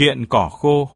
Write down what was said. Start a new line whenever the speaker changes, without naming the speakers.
kiện cỏ khô.